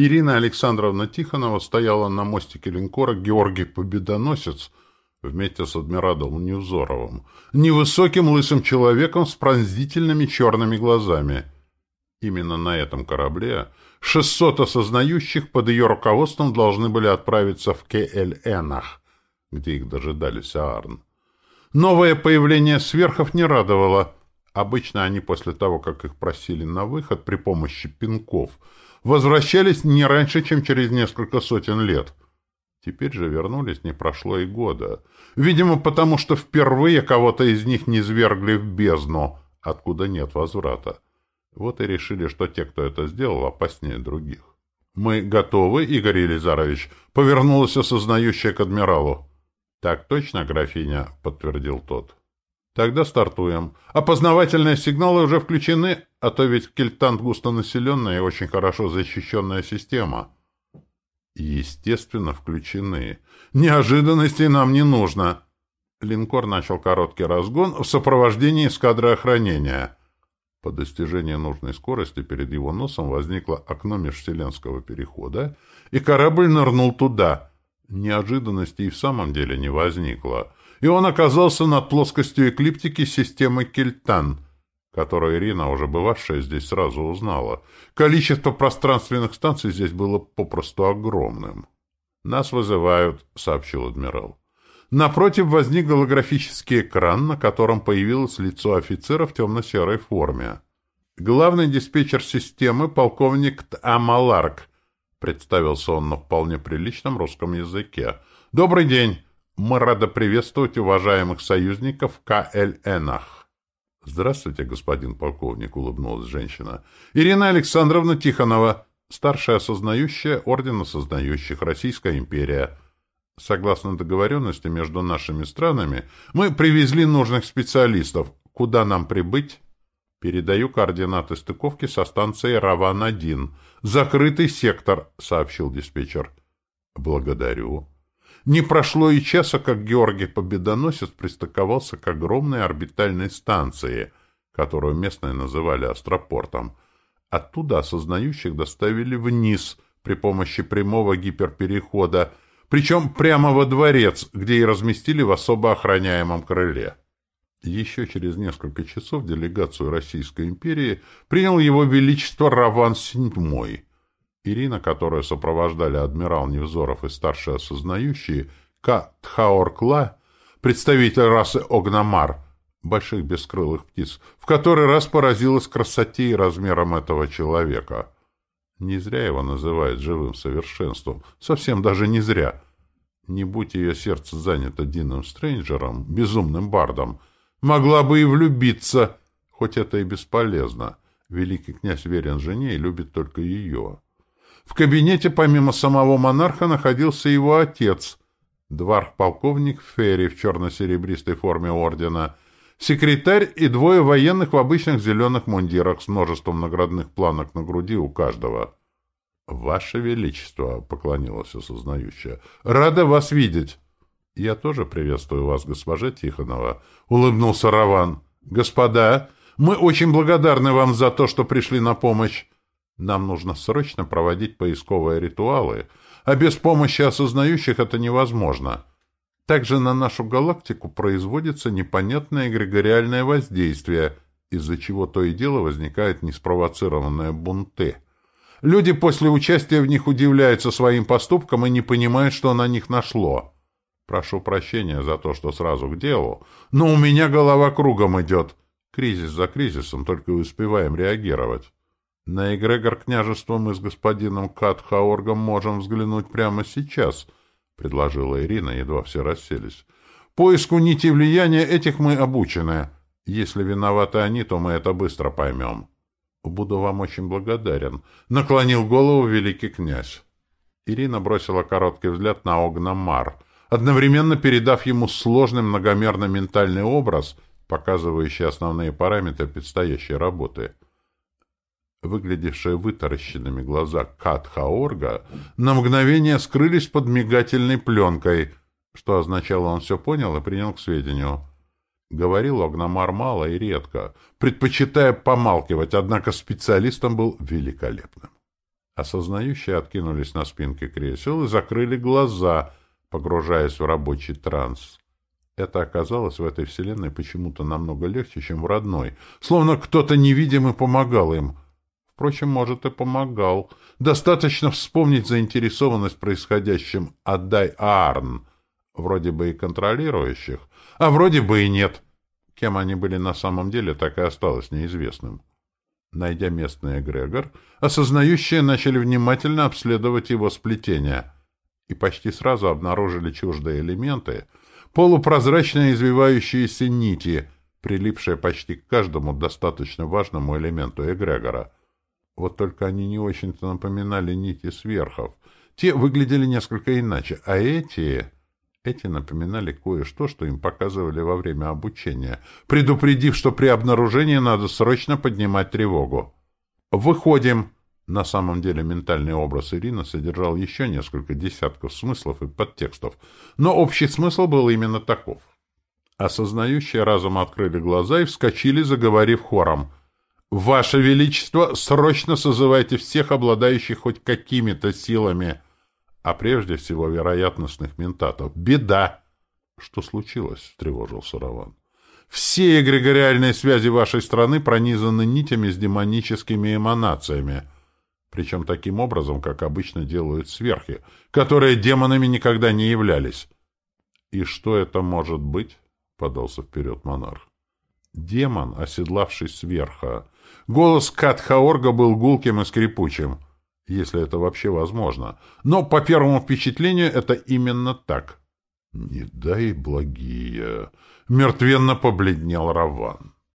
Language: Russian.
Ирина Александровна Тихонова стояла на мостике линкора «Георгий Победоносец» вместе с адмиралом Невзоровым, невысоким лысым человеком с пронзительными черными глазами. Именно на этом корабле 600 осознающих под ее руководством должны были отправиться в КЛНах, где их дожидались Аарн. Новое появление сверхов не радовало. Обычно они после того, как их просили на выход при помощи пинков – возвращались не раньше, чем через несколько сотен лет. Теперь же вернулись, не прошло и года. Видимо, потому что впервые кого-то из них не свергли в бездну, откуда нет возврата. Вот и решили, что те, кто это сделал, опаснее других. «Мы готовы, Игорь Елизарович?» — повернулась осознающая к адмиралу. «Так точно, графиня», — подтвердил тот. Тогда стартуем. Опознавательные сигналы уже включены, а то ведь Кельтант густонаселенная и очень хорошо защищенная система. Естественно, включены. Неожиданностей нам не нужно. Линкор начал короткий разгон в сопровождении эскадры охранения. По достижении нужной скорости перед его носом возникло окно межвселенского перехода, и корабль нырнул туда. Неожиданностей в самом деле не возникло и он оказался над плоскостью эклиптики системы Кельтан, которую Ирина, уже бывавшая здесь, сразу узнала. Количество пространственных станций здесь было попросту огромным. «Нас вызывают», — сообщил адмирал. Напротив возник голографический экран, на котором появилось лицо офицера в темно-серой форме. «Главный диспетчер системы — полковник Тамаларк», — представился он на вполне приличном русском языке. «Добрый день. Мы рады приветствовать уважаемых союзников КЛНах. Здравствуйте, господин полковник, улыбнулась женщина. Ирина Александровна Тихонова, старшая осознающая Ордена Сознающих Российская империя. Согласно договоренности между нашими странами, мы привезли нужных специалистов. Куда нам прибыть? Передаю координаты стыковки со станцией Раван-1. Закрытый сектор, сообщил диспетчер. Благодарю. Не прошло и часа, как Георгий Победоносец пристыковался к огромной орбитальной станции, которую местные называли Астропортом. Оттуда осознающих доставили вниз при помощи прямого гиперперехода, причем прямо во дворец, где и разместили в особо охраняемом крыле. Еще через несколько часов делегацию Российской империи принял его величество Раван VII, Ирина, которую сопровождали адмирал Невзоров и старшие осознающие, К. Тхаоркла, представитель расы Огнамар, больших бескрылых птиц, в который раз поразилась красоте и размером этого человека. Не зря его называют живым совершенством, совсем даже не зря. Не будь ее сердце занято Дином Стрэнджером, безумным бардом, могла бы и влюбиться, хоть это и бесполезно. Великий князь верен жене и любит только ее. В кабинете помимо самого монарха находился его отец, дварх-полковник Ферри в черно-серебристой форме ордена, секретарь и двое военных в обычных зеленых мундирах с множеством наградных планок на груди у каждого. «Ваше Величество», — поклонилась осознающая, — «рада вас видеть». «Я тоже приветствую вас, госпожа Тихонова», — улыбнулся Раван. «Господа, мы очень благодарны вам за то, что пришли на помощь. Нам нужно срочно проводить поисковые ритуалы, а без помощи осознающих это невозможно. Также на нашу галактику производится непонятное эгрегориальное воздействие, из-за чего то и дело возникает неспровоцированное бунты. Люди после участия в них удивляются своим поступкам и не понимают, что на них нашло. Прошу прощения за то, что сразу к делу, но у меня голова кругом идет. Кризис за кризисом, только успеваем реагировать. На эгрегор княжества мы с господином Катхаоргом можем взглянуть прямо сейчас, — предложила Ирина, едва все расселись. Поиску нити влияния этих мы обучены. Если виноваты они, то мы это быстро поймем. Буду вам очень благодарен, — наклонил голову великий князь. Ирина бросила короткий взгляд на Огнамар, одновременно передав ему сложный многомерный ментальный образ, показывающий основные параметры предстоящей работы — Выглядевшие вытаращенными глаза Катхаорга на мгновение скрылись под мигательной пленкой, что означало, он все понял и принял к сведению. Говорил Огномар мало и редко, предпочитая помалкивать, однако специалистом был великолепным. Осознающие откинулись на спинки кресел и закрыли глаза, погружаясь в рабочий транс. Это оказалось в этой вселенной почему-то намного легче, чем в родной. Словно кто-то невидимый помогал им. Впрочем, может, и помогал. Достаточно вспомнить заинтересованность происходящим «Отдай Аарн», вроде бы и контролирующих, а вроде бы и нет. Кем они были на самом деле, так и осталось неизвестным. Найдя местный эгрегор, осознающие начали внимательно обследовать его сплетение и почти сразу обнаружили чуждые элементы, полупрозрачные извивающиеся нити, прилипшие почти к каждому достаточно важному элементу эгрегора. Вот только они не очень-то напоминали нити сверхов. Те выглядели несколько иначе, а эти... Эти напоминали кое-что, что им показывали во время обучения, предупредив, что при обнаружении надо срочно поднимать тревогу. «Выходим!» На самом деле ментальный образ Ирины содержал еще несколько десятков смыслов и подтекстов, но общий смысл был именно таков. Осознающие разом открыли глаза и вскочили, заговорив хором. «Ваше Величество, срочно созывайте всех обладающих хоть какими-то силами!» а прежде всего вероятностных ментатов. Беда! Что случилось? — встревожился Раван. Все эгрегориальные связи вашей страны пронизаны нитями с демоническими эманациями, причем таким образом, как обычно делают сверхи, которые демонами никогда не являлись. — И что это может быть? — подался вперед монарх. Демон, оседлавший сверха. Голос Катхаорга был гулким и скрипучим — если это вообще возможно. Но по первому впечатлению это именно так. «Не дай благие!» — мертвенно побледнел Раван.